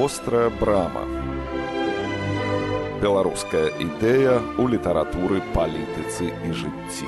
вострая брама. Беларуская ідэя ў літаратуры палітыцы і жыцці.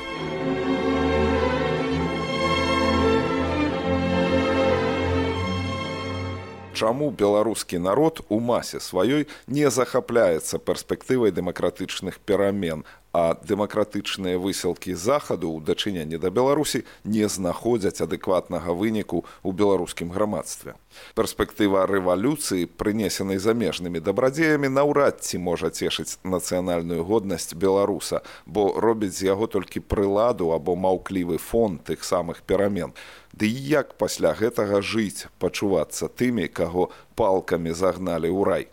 Чаму беларускі народ у масе сваёй не захапляецца перспектывай дэмакратычных перамен, а дэмакратычныя высілкі захаду ў дачыненні да беларусі не знаходзяць адэкватнага выніку ў беларускім грамадстве. Перспектыва рэвалюцыі прынесенай замежнымі дабрадзеямі наўрад ці можа цешыць нацыянальную годнасць беларуса бо робіць з яго толькі прыладу або маўклівы фон тых самых перамен. Ды як пасля гэтага жыць пачувацца тымі каго палкамі загналі ў рай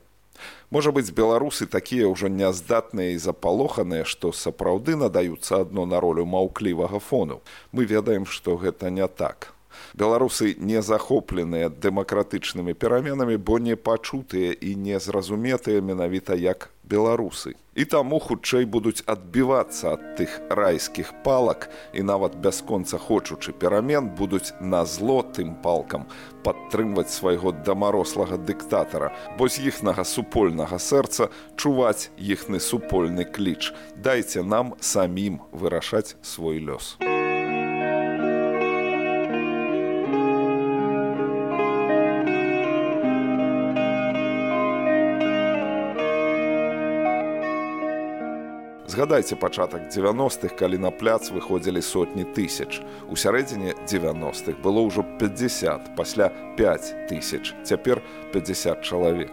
Можа быць, беларусы такія ўжо няздатныя і запалоханыя, што сапраўды надаюцца адно на ролю маўклівага фону. Мы ведаем, што гэта не так. Беларусы не захопленыя дэмакратычнымі пераменамі, бо не пачутыя і незразуметыя менавіта як беларусы. І таму хутчэй будуць адбівацца ад тых райскіх палак і нават бясконца хочучы перамен будуць на зло тым палкам падтрымваць свайго дамарослага дыктатара, бо з іхнага супольнага сэрца чуваць іхны супольны кліч. Дайце нам самім вырашаць свой лёс. Згадайце пачатак 90-х, калі на пляц выходзілі сотні тысяч. У сярэдзіне 90-х было ўжо 50, пасля 5 тысяч, цяпер 50 чалавек.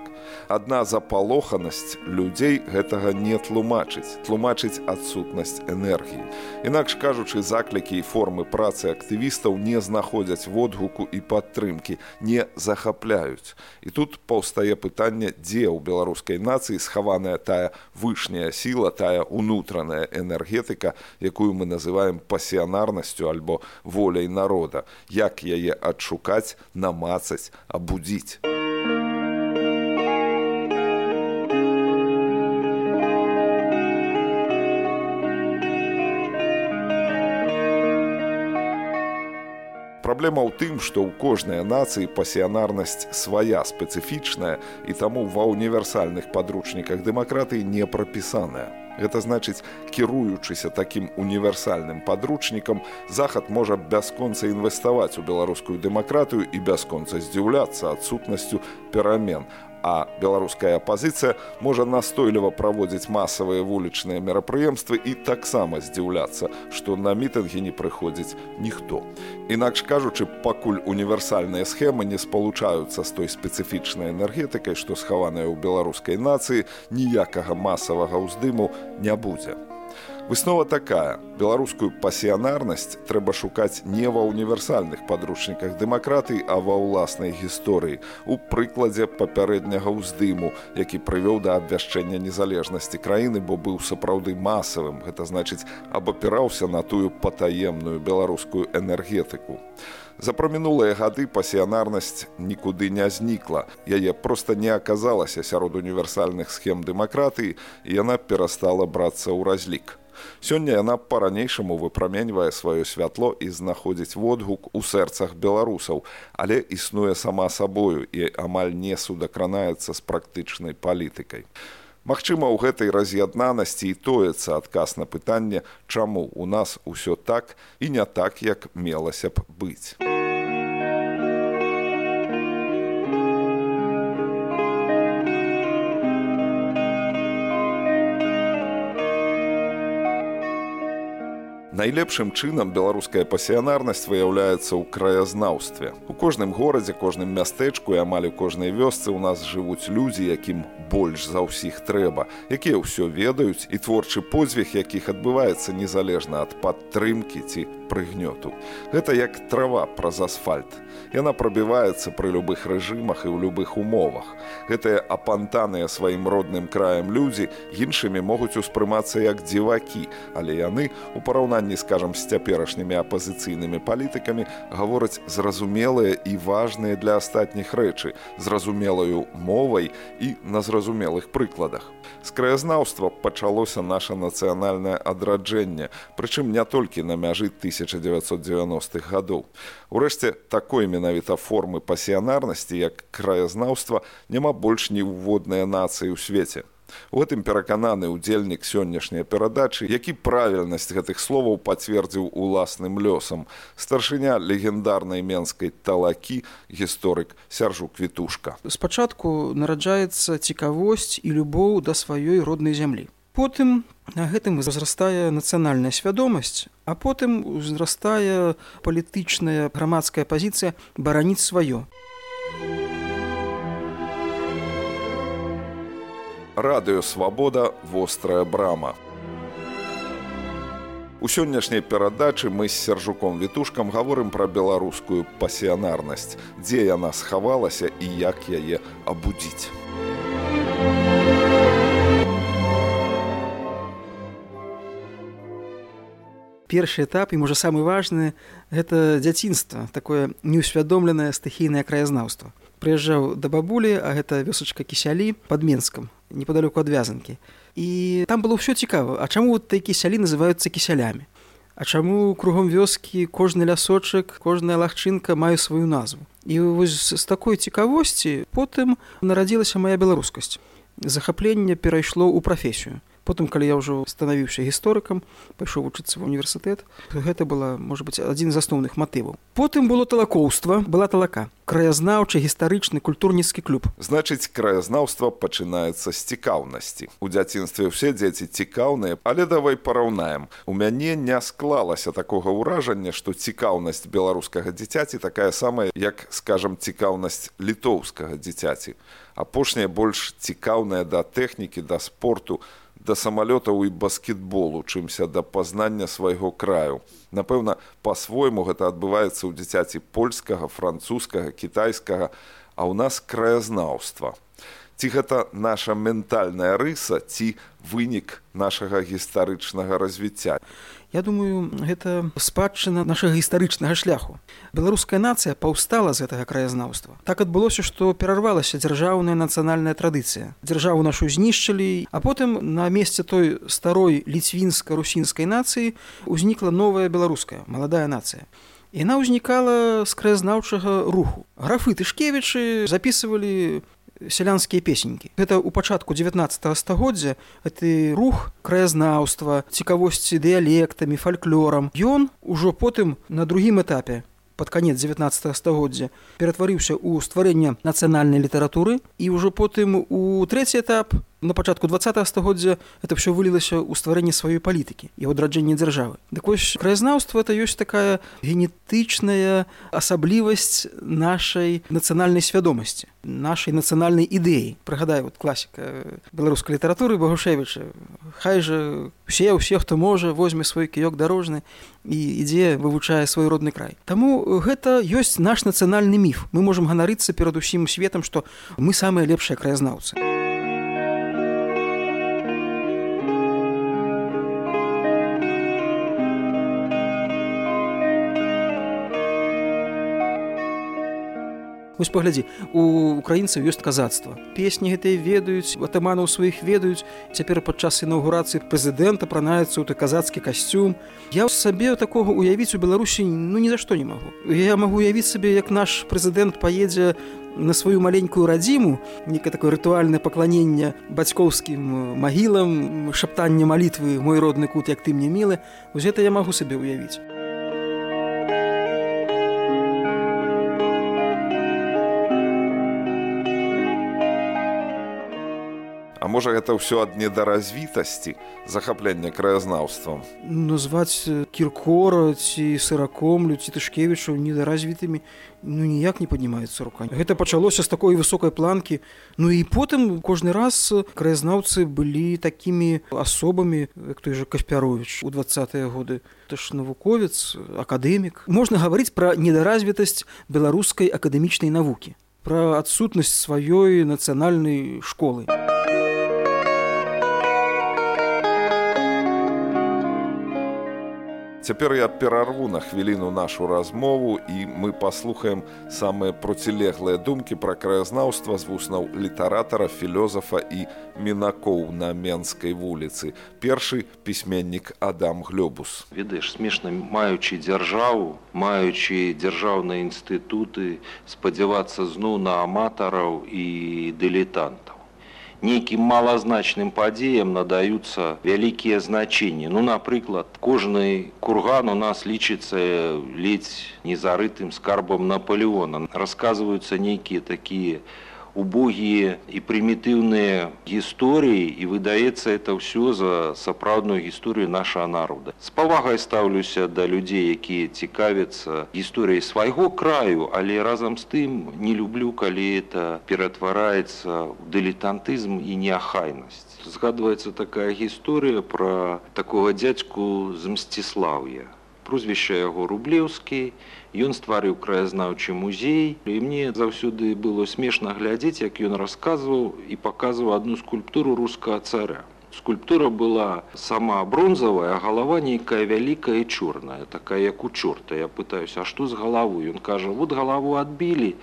Адна запалоханасць людзей гэтага не тлумачыць, тлумачыць адсутнасць энергіі. Інакш кажучы, заклікі і формы працы актывістаў не знаходзяць водгуку і падтрымкі, не захапляюць. І тут паўстае пытанне, дзе ў беларускай нацыі схаваная тая вышняя сіла, тая унутраная энергетыка, якую мы называем пасіянарнасцю альбо воляй народа, як яе адшукаць, намацаць, абудзіць. Праблема ў тым, што ў кожнай нацыі пасіянарнасць свая спецыфічная і таму ва універсальных падручніках дэмакратыі не прапісаная. Гэта значыць, кіруючыся такім універсальным падручнікам, захад можа бясконца інвеставаць у беларускую дэмакратыю і бясконца здзіўляцца адсутнасцю перамен, а беларуская апазіцыя можа настойліва праводзіць масавыя вулічныя мерапрыемствы і таксама здзіўляцца, што на мітынгі не прыходзіць ніхто. Інакш кажучы, пакуль універсальныя схемы не спалучаюцца з той спецыфічнай энергетыкай, што схаваная ў беларускай нацыі, ніякага масавага ўздыму не будзе. Выснова такая беларускую пасіянарнасць трэба шукаць не ва універсальных падручніках дэмакратыі, а ва ўласнай гісторыі у прыкладзе папярэдняга ўздыму, які прывёў да абвяшчэння незалежнасці краіны, бо быў сапраўды масавым, гэта значыць абапіраўся на тую патаемную беларускую энергетыку. За прамінулыя гады пасіянарнасць нікуды не знікла. Яе проста не аказалася сярод універсальных схем дэмакратыі, і яна перастала брацца ў разлік. Сёння яна па-ранейшаму выпраменьвае сваё святло і знаходзіць водгук у сэрцах беларусаў, але існуе сама сабою і амаль не судакранаецца з практычнай палітыкай. Магчыма, у гэтай раз'яднанасці і тоецца адказ на пытанне, чаму ў нас усё так і не так, як мелася б быць. Найлепшым чынам беларуская пасіянарнасць выяўляецца ў краязнаўстве. У кожным горадзе, кожным мястэчку і амаль у кожнай вёсцы ў нас жывуць людзі, якім больш за ўсіх трэба, якія ўсё ведаюць і творчы подзвіг, якіх адбываецца незалежна ад падтрымкі ці прыгнёту. Гэта як трава праз асфальт. Яна прабіваецца пры любых рэжымах і ў любых умовах. Гэтыя апантаныя сваім родным краем людзі іншымі могуць успрымацца як дзівакі, але яны у параўнанні параўнанні скажам з цяперашнімі апазіцыйнымі палітыкамі гавораць зразумелыя і важныя для астатніх рэчы зразумелаю мовай і на зразумелых прыкладах з краязнаўства пачалося наше нацыянальнае адраджэнне прычым не толькі на мяжы 1990-х гадоў урэшце такой менавіта формы пасіянарнасці як краязнаўства няма больш ні ўводныя нацыі ў свеце У гэтым перакананы ўдзельнік сённяшняй перадачы, які правільнасць гэтых словаў пацвердзіў уласным лёсам. Старшыня легендарнай менскай талакі гісторык сяржу квітушка. Спачатку нараджаецца цікавосць і любоў да сваёй роднай зямлі. Потым на гэтым узрастае нацыянальная свядомасць, а потым узрастае палітычная грамадская пазіцыя бараніць сваё. Радыё свабода вострая брама. У сённяшняй перадачы мы з сяржуком вітушкам гаворым пра беларускую пасіянарнасць дзе яна схавалася і як яе абудзіць. Першы этап і можа самы важны гэта дзяцінства такое неўсвядомленае стыхійнае краязнаўства прыязджаў да бабулі а гэта вёсачка кісялі под менскам неподалеку ад вязанкі і там было ўсё цікава А чаму вот такі сялі называюцца кісялямі А чаму кругом вёскі кожны лясочак кожная лагчынка мае сваю назву? І вось з такой цікавосці потым нарадзілася моя беларускасць. Захапленне перайшло ў прафесію потым калі я ўжо станавіўся гісторыкам пайшоў вучыцца в універсітэт гэта была можа быть адзін з асноўных матываў. Потым было талакоўства была талака. Краязнаўчы гістарычны культурніцкі клуб. Значыць краязнаўства пачынаецца з цікаўнасці. У дзяцінстве ўсе дзеці цікаўныя але давай параўнаем. У мяне не склалася такога ўражання што цікаўнасць беларускага дзіцяці такая самая як скажам цікаўнасць літоўскага дзіцяці. Апошняя больш цікаўная да тэхнікі да спорту да самалётаў і баскетболу, чымся да пазнання свайго краю. Напэўна, па-свойму гэта адбываецца ў дзіцяці польскага, французскага, кітайскага, а ў нас краязнаўства. Ці гэта наша ментальная рыса ці вынік нашага гістарычнага развіцця. Я думаю, гэта спадчына нашага гістарычнага шляху. Беларуская нацыя паўстала з гэтага краязнаўства. Так адбылося, што перарвалася дзяржаўная нацыянальная традыцыя. Дзяржаву нашу знішчылі, а потым на месцы той старой ліцвінска-русінскай нацыі ўзнікла новая беларуская маладая нацыя. Яна ўзнікала з краязнаўчага руху. Графы тышкевічы записывалі сялянскія песенькі. Гэта ў пачатку 19 стагоддзя гэты рух краязнаўства цікавосці дыялектамі фальклорам. Ён ужо потым на другім этапе под конец 19 стагоддзя ператварыўся ў стварэнне нацыянальнай літаратуры і ўжо потым у трэці этап на пачатку два стагоддзя это все вылілася ў стварэнне сваёй палітыкі і адраджэнне дзяржавы. Дык вось краязнаўства это ёсць такая генетычная асаблівасць нашай нацыянальнай свядомасці нашай нацыянальнай ідэі. Прыгадаю вот класіка беларускай літаратуры багушевіча. Хай же усе ўсе хто можа возьме свой кіёк дарожны і ідзе вывучае свой родны край Таму гэта ёсць наш нацыянальны міф. Мы можемм ганарыцца перад усім светам што мы самыя лепшыя краязнаўцы Вось паглядзі у украінцаў ёсць казацтва. Песні гэтыя ведаюць атаманаў сваіх ведаюць. Цяпер падчас інаўгурацыі прэзідэнта пранаецца ў той казацкі касцюм. Я ў сабе такога уявіць у беларусі ну ні за што не магу. Я магу уявіць сабе як наш прэзідэнт паедзе на сваю маленькую радзіму некае такое рытуальнае пакланенне бацькоўскім магілам шаптанне малітвы мой родны кут як ты мне мілы гэта я магу сабе уявіць можа гэта ўсё ад недаразвітасці захаплення краязнаўствам. Назваць кіркора ці сыракомлю ці тышкевічу недаразвітымі ну ніяк не паднімаецца рука. Гэта пачалося з такой высокай планкі. Ну і потым кожны раз краязнаўцы былі такімі асобамі, як той жа Каспярович у двадцатыя годы. Это ж навуковец, акадэмік. Можна гаварыць пра недаразвітасць беларускай акадэмічнай навукі, пра адсутнасць сваёй нацыянальнай школы. Цяпер я перарву на хвіліну нашу размову і мы паслухаем самыя процілеглыя думкі пра краязнаўства з вуснаў літаратара, філёзафа і мінакоў на менскай вуліцы. Першы пісьменнік Адам Глёбус. Ведаеш смешна маючы дзяржаву, маючы дзяржаўныя інстытуты, спадзявацца зноў на аматараў і дылетантаў нейкім малазначным падзеям надаюцца вялікія значэнні. Ну, напрыклад, кожны курган у нас лічыцца ледзь незарытым скарбам Наполеона. Расказваюцца нейкія такія убогія і прымітыўныя гісторыі і выдаецца это ўсё за сапраўдную гісторыю нашага народа. З павагай стаўлюся да людзей, якія цікавяцца гісторыяй свайго краю, але разам з тым не люблю, калі это ператвараецца ў дылетантызм і неахайнасць. Згадваецца такая гісторыя пра такога дзядзьку з мсціслаўя. Прозвішча яго рублеўскі, Ён стварыў краязнаўчы музей і мне заўсёды было смешна глядзець, як ён расказваў і паказваў одну скульптуру рускага царя. Скульптура была сама бронзавая, галава нейкая вялікая і чорная, такая як у чорта. Я пытаюсь, а што з галаву? Ён кажа, вот галаву адбілі.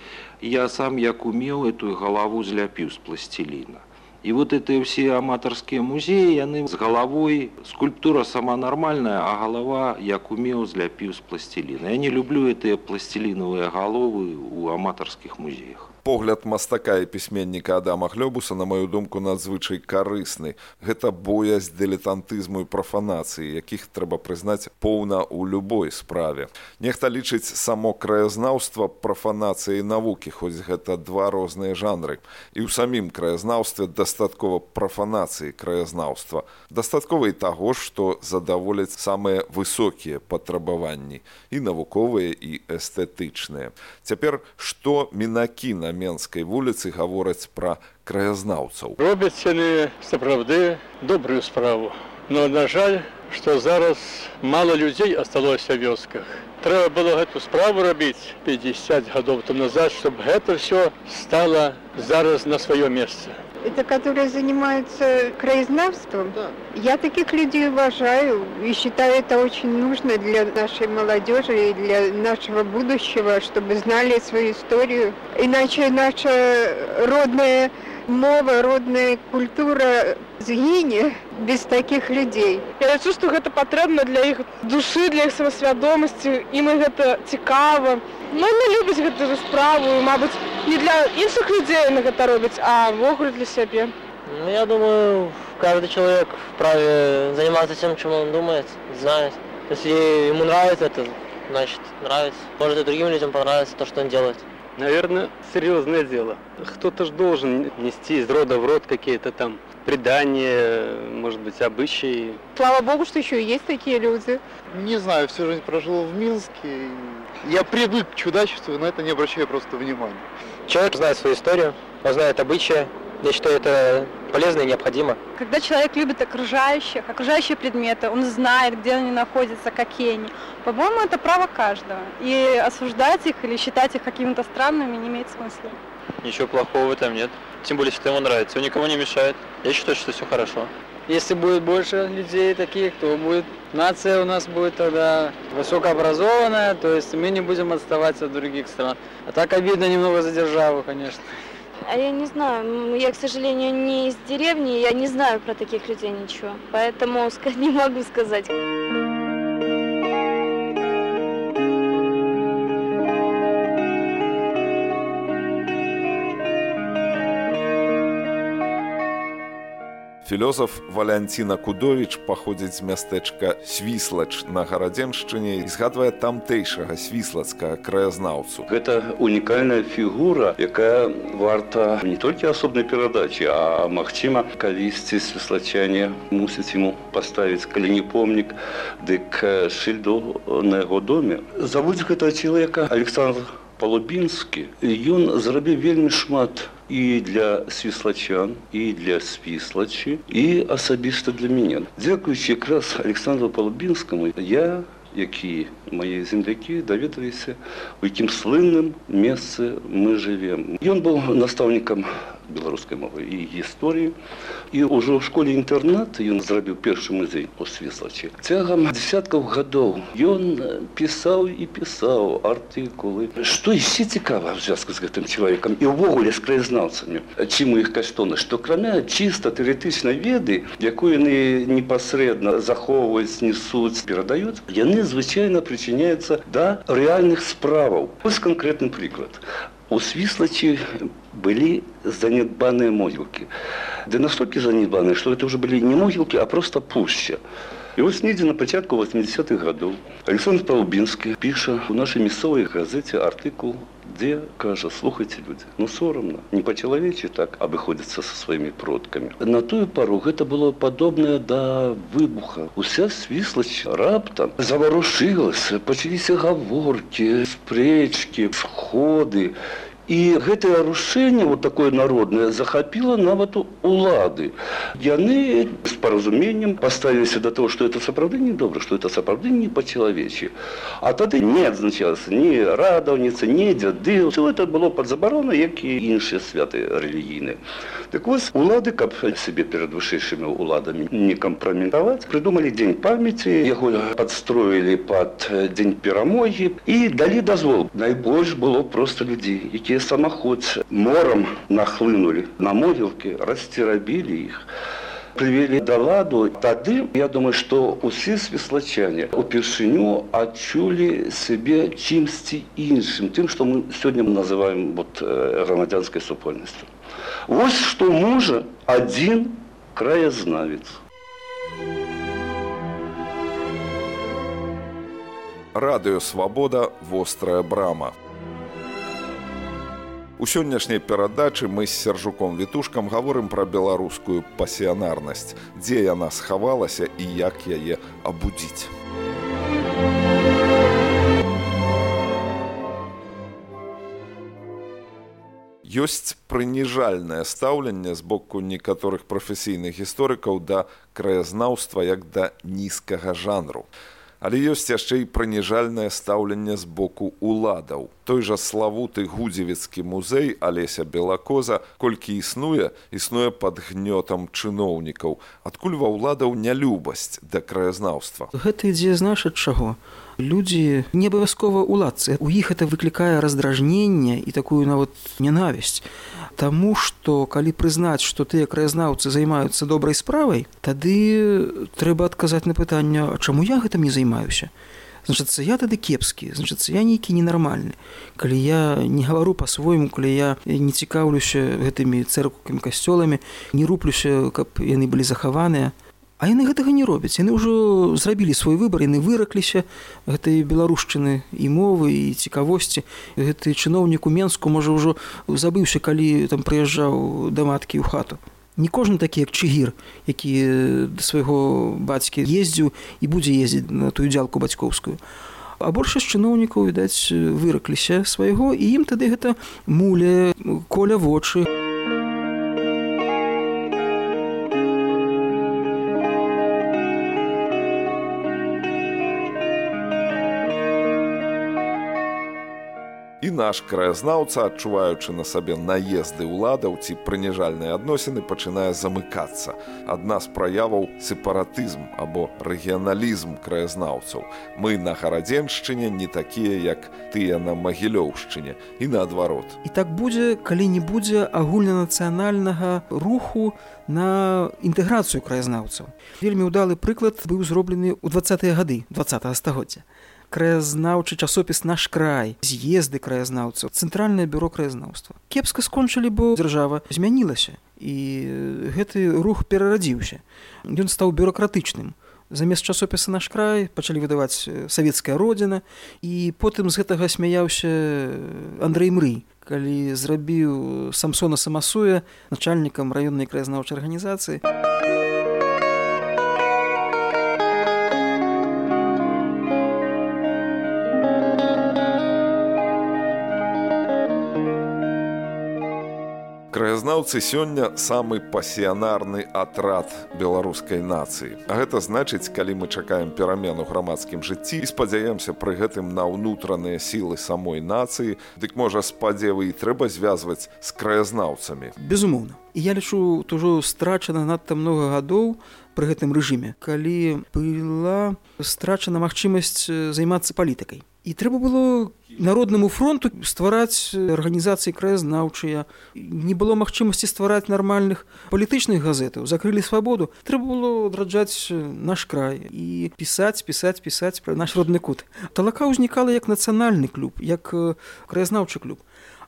Я сам як умеў эту галаву зляпіў з пласціліна. І вот это ўсе аматарскія музеі яны з галавой скульптура сама нармальная, а галава як умеў зляпіў з пласціліна. Я не люблю гэтыя пласцілінавыя галовы ў аматарскіх музеях погляд мастака і пісьменніка Адама Глёбуса, на маю думку, надзвычай карысны. Гэта боязь дылетантызму і прафанацыі, якіх трэба прызнаць поўна ў любой справе. Нехта лічыць само краязнаўства прафанацыяй навукі, хоць гэта два розныя жанры. І ў самім краязнаўстве дастаткова прафанацыі краязнаўства. Дастаткова і таго, што задаволяць самыя высокія патрабаванні і навуковыя і эстэтычныя. Цяпер што мінакі на менскай вуліцы гавораць пра краязнаўцаў. Робяць яны сапраўды добрую справу. Но на жаль, што зараз мала людзей асталося вёсках. Трэба было гэту справу рабіць 50 гадоў там назад, чтобы гэта все стало зараз на сваё месца это которые занимаются краезнавством. Да. Я таких людей уважаю и считаю это очень нужно для нашей молодежи и для нашего будущего, чтобы знали свою историю. Иначе наша родная мова, родная культура згіне без таких людзей. Я лічу, што гэта патрэбна для іх душы, для іх самасвядомасці, ім гэта цікава. Ну не любяць гэтую справу, мабыць, не для іншых людзей на гэта робяць, а ввогуле для сябе. Ну, я думаю, каждый человек вправе заниматься тем, чем он думает, знает. Если ему нравится это, значит нравится. Может и другим людям понравится то, что он делает. Наверное, серьезное дело. Кто-то же должен нести из рода в род какие-то там предания, может быть, обычаи. Слава богу, что еще есть такие люди. Не знаю, всю жизнь прожил в Минске. Я привык к чудачеству, но это не обращаю просто внимания. Человек знает свою историю, он знает обычаи, я считаю, это полезно и необходимо. Когда человек любит окружающих, окружающие предметы, он знает, где они находятся, какие они. По-моему, это право каждого. И осуждать их или считать их какими-то странными не имеет смысла. Ничего плохого в этом нет. Тем более, если ему нравится. Он никому не мешает. Я считаю, что все хорошо. Если будет больше людей таких, то будет нация у нас будет тогда высокообразованная, то есть мы не будем отставать от других стран. А так обидно немного за державу, конечно. А я не знаю, я, к сожалению, не из деревни, я не знаю про таких людей ничего, поэтому не могу сказать. Філёзаф Валянціна Кудовіч паходзіць з мястэчка свіслач на гарадзеншчыне і згадвае тамтэйшага свіслацкага краязнаўцу. Гэта унікальная фігура, якая варта не толькі асобнай перадачы, а магчыма, калісьці свіслачане мусяць яму паставіць калі не помнік, дык шыльду на яго доме. Завуць гэтага чалавека Александр Палубінскі. Ён зрабіў вельмі шмат і для свіслачан і для свіслачы і асабіста для мяне дзякуючы якраз александру палубінскаму я які мае землякі даведаліся у якім слынным месцы мы жывем. Ён быў настаўнікам беларускай мовы і гісторыі. І ўжо ў школе інтэрнат ён зрабіў першы музей у свіслачы цягам десяткаў гадоў ён пісаў і пісаў артыкулы. Што ісці цікава звязку з гэтым чалавекам і ўвогуле з краязнаўцамі чым у іх каштоны што крамя чыста тэоретычнай веды якую яны непасрэдна захоўваюць несуць перадаюць яны звычайна прычыняюцца да рэальных справаў вось конкретны прыклад у свіслачы былі занядбаныя могілкі ды настолькі занядбаныя што это ўжо былі не могілкі а просто пушча і вось недзе на пачатку 80-х гадоў александр палубінскі піша у нашай мясцовай газеце артыкул дзе кажа слухайте людзі ну сорамна не па-чалавечы так абыходзіцца са сваімі продкамі на тую пару гэта было падобнае да выбуха. Уся свіслач раптам заварушылася пачаліся гаворкі спрэчкі сходы і гэтае рушэнне вот такое народнае захапіла нават улады. Яны з паразуменнем паставіліся да того что это сапраўды не добра что это сапраўды не па-чалавечы а тады не адзначалася ні радаўніца не дзяды все это было под забаронай як і іншыя святы рэлігійныя так вось улады каб сябе перад вышэйшымі уладамі не кампраметаваць прыдумалі дзень памяці яго падстроілі под дзень перамогі і далі дазвол. Найбольш было просто людзей якія якія самаходцы морам нахлынули на могілкі расцерабілі іх прывялі да ладу тады я думаю што усе свіслачане упершыню адчулі сябе чымсьці іншым тым што мы сёння мы называем вот грамадзянскай супольнасцю Вось што можа адзін краязнавец радыё свабода вострая брама У сённяшняй перадачы мы з сяржуком вітушкам гаворым пра беларускую пасіянарнасць, дзе яна схавалася і як яе абудзіць. Ёсць прыніжальнае стаўленне з боку некаторых прафесійных гісторыкаў да краязнаўства як да нізкага жанру але ёсць яшчэ і прыніжальнае стаўленне з боку уладаў. Той жа славуты гудзевіцкі музей алеся белакоза колькі існуе існуе под гнётам чыноўнікаў. Адкуль ва ўладаў нялюбасць да краязнаўства? Гэта ідзе значыць чаго. Людзі не абавязкова уладцы у іх это выклікае раздражненне і такую нават нянавісць Таму што калі прызнаць, што тыя краязнаўцы займаюцца добрай справай, тады трэба адказаць на пытанне, чаму я гэтым не займаюся. Значыцца я тады кепскі, значыцца я нейкі ненармальны. Калі я не гавару па-свойму, калі я не цікаўлюся гэтымі цэркукамі касцёламі, не руплюся, каб яны былі захаваныя, А яны гэтага не робяць. Яны ўжо зрабілі свой выбар, яны выракліся гэтай беларушчыны і мовы і цікавосці. Гэты чыноўнік у Менску можа ўжо забыўся, калі там прыязджаў да маткі ў хату. Не кожны такі як чыгір, які да свайго бацькі ездзіў і будзе ездзіць на тую дзялку бацькоўскую. А большасць чыноўнікаў, відаць, выракліся свайго і ім тады гэта муле, коля вочы. І наш краязнаўца адчуваючы на сабе наезды ўладаў ці прыніжальныя адносіны пачынае замыкацца. Адна з праяваў сепаратызм або рэгіяналізм краязнаўцаў. Мы на гарадзеншчыне не такія як тыя на магілёўшчыне і наадварот. І так будзе калі не будзе агульнанацыянальнага руху на інтэграцыю краязнаўцаў. Вельмі ўдалы прыклад быў зроблены ў двадцатыя гады два стагоддзя краязнаўчы часопіс наш край з'езды краязнаўцаў цэнтральнае бюро краязнаўства кепска скончылі бо дзяржава змянілася і гэты рух перарадзіўся ён стаў бюрократычным замест часопіса наш край пачалі выдаваць савецкая родзіна і потым з гэтага смяяўся Андрей мрый. Калі зрабіў самсона самасуя начальнікам раённай краязнаўчай арганізацыі. а краязнаўцы сёння самы пасіянарны атрад беларускай нацыі. А гэта значыць калі мы чакаем перамену грамадскім жыцці і спадзяемся пры гэтым на ўнутраныя сілы самой нацыі дык можа спадзевы і трэба звязваць з краязнаўцамі. Безумоўна. Я лічу ўжо страчана надта много гадоў пры гэтым рэжыме калі была страчана магчымасць займацца палітыкай і трэба было народнаму фронту ствараць арганізацыі краязнаўчыя. Не было магчымасці ствараць нармальных палітычных газетаў закрылі свабоду. Трэба было адраджаць наш край і пісаць пісаць пісаць пра наш родны кут. Талака ўзнікала як нацыянальны клуб як краязнаўчы клуб.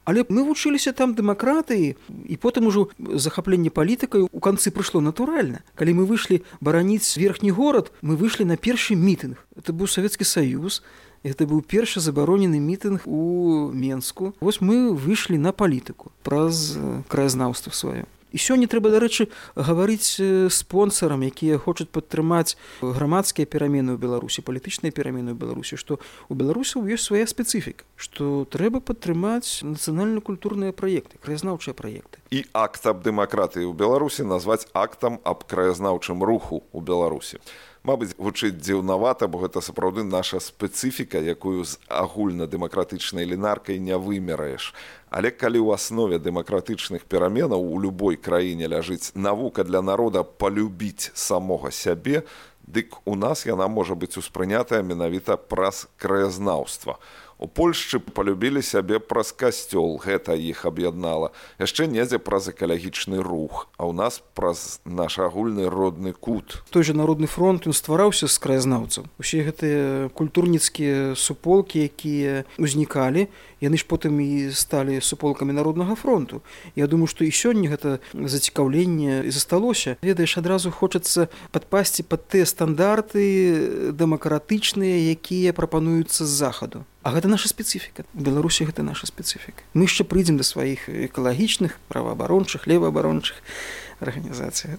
Але мы вучыліся там дэмакратыі і потым ужо захапленне палітыкай у канцы прыйшло натуральна. Калі мы выйшлі бараніць верхні горад, мы выйшлі на першы мітынг. Это быў савецкі саюз, это быў першы забаронены мітынг у менску. Вось мы выйшлі на палітыку праз краязнаўства сваё сёння трэба дарэчы гаварыць спонсорам якія хочуць падтрымаць грамадскія перамены ў беларусі палітычныя перамены ў беларусі што у беларусаў ёсць свая спецыфіка што трэба падтрымаць нацыянальна-культурныя праекты краязнаўчыя праекты і акт аб дэмакратыі ў беларусі назваць актам аб краязнаўчым руху ў беларусі Мабыць, гучыць дзіўнавата, бо гэта сапраўды наша спецыфіка, якую з агульнадэмакратычнай лінаркай не вымераеш. Але калі ў аснове дэмакратычных пераменаў у любой краіне ляжыць навука для народа палюбіць самога сябе, дык у нас яна можа быць успрынятая менавіта праз краязнаўства. У Польшчы палюбілі сябе праз касцёл, гэта іх аб'яднала. яшчэ недзе праз экалагічны рух, а ў нас праз наш агульны родны кут. Той жа народны фронт ён ствараўся з краязнаўцаў. Усе гэтыя культурніцкія суполкі, якія ўзнікалі, яны ж потым і сталі суполкамі народнага фронту. Я думаю, што і сёння гэта зацікаўленне засталося. ведаеш адразу хочацца падпасці пад тыя стандарты дэмакратычныя, якія прапануюцца з захаду. А гэта наша спецыфіка. Беларусі гэта наша спецыфіка. Мы яшчэ прыйдзем да сваіх экалагічных, праваабарончых, леваабарончых арганізацый.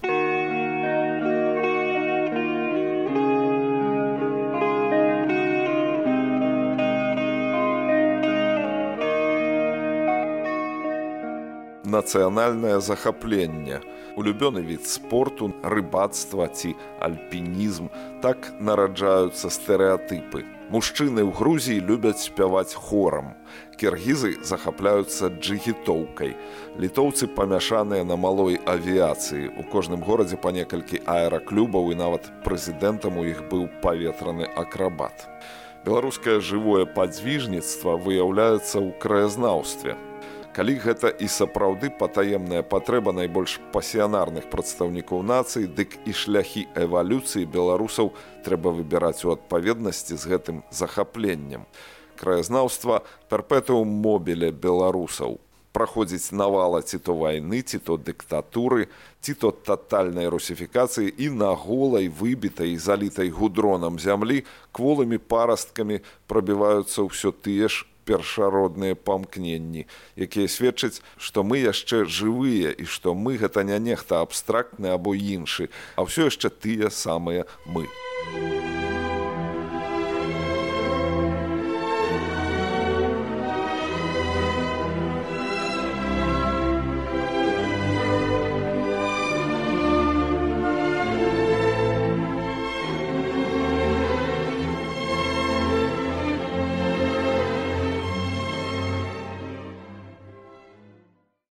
Нацыянальнае захапленне улюбёны від спорту рыбацтва ці альпінізм. Так нараджаюцца стэеатыпы мужчыны ў грузіі любяць спяваць хорам. Кіргізы захапляюцца джигітоўкай літоўцы памяшаныя на малой авіяцыі. У кожным горадзе па некалькі аэраклюбаў і нават прэзідэнтам у іх быў паветраны акрабат. Беларускае жывое падзвіжніцтва выяўляецца ў краязнаўстве калі гэта і сапраўды патаемная патрэба найбольш пасіянарных прадстаўнікоў нацыі дык і шляхі эвалюцыі беларусаў трэба выбіраць у адпаведнасці з гэтым захапленнем. Краязнаўства перпетыум мобіля беларусаў. Праходзіць навала ці то вайны ці то дыктатуры ці то татальнай русіфікацыі і на голай выбітай залітай гудронам зямлі кволымі парасткамі прабіваюцца ўсё тыя ж першародныя памкненні, якія сведчаць, што мы яшчэ жывыя і што мы гэта не нехта абстрактны або іншы, а ўсё яшчэ тыя самыя мы.